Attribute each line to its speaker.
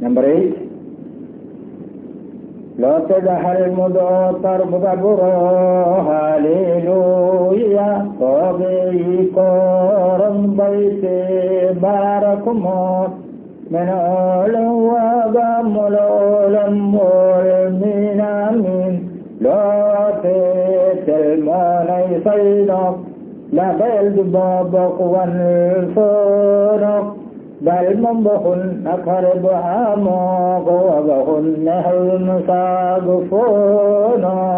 Speaker 1: Number eight. لا تدح المدوطر بقبره هاليلويا طبيعي قرن بيتي بارك موت من أولم وقام الأولم والمين أمين لا تتلماني صيدك لا بيل بابك والفرق بل من بخن أقرب عمق وبخن نهل مساق فونك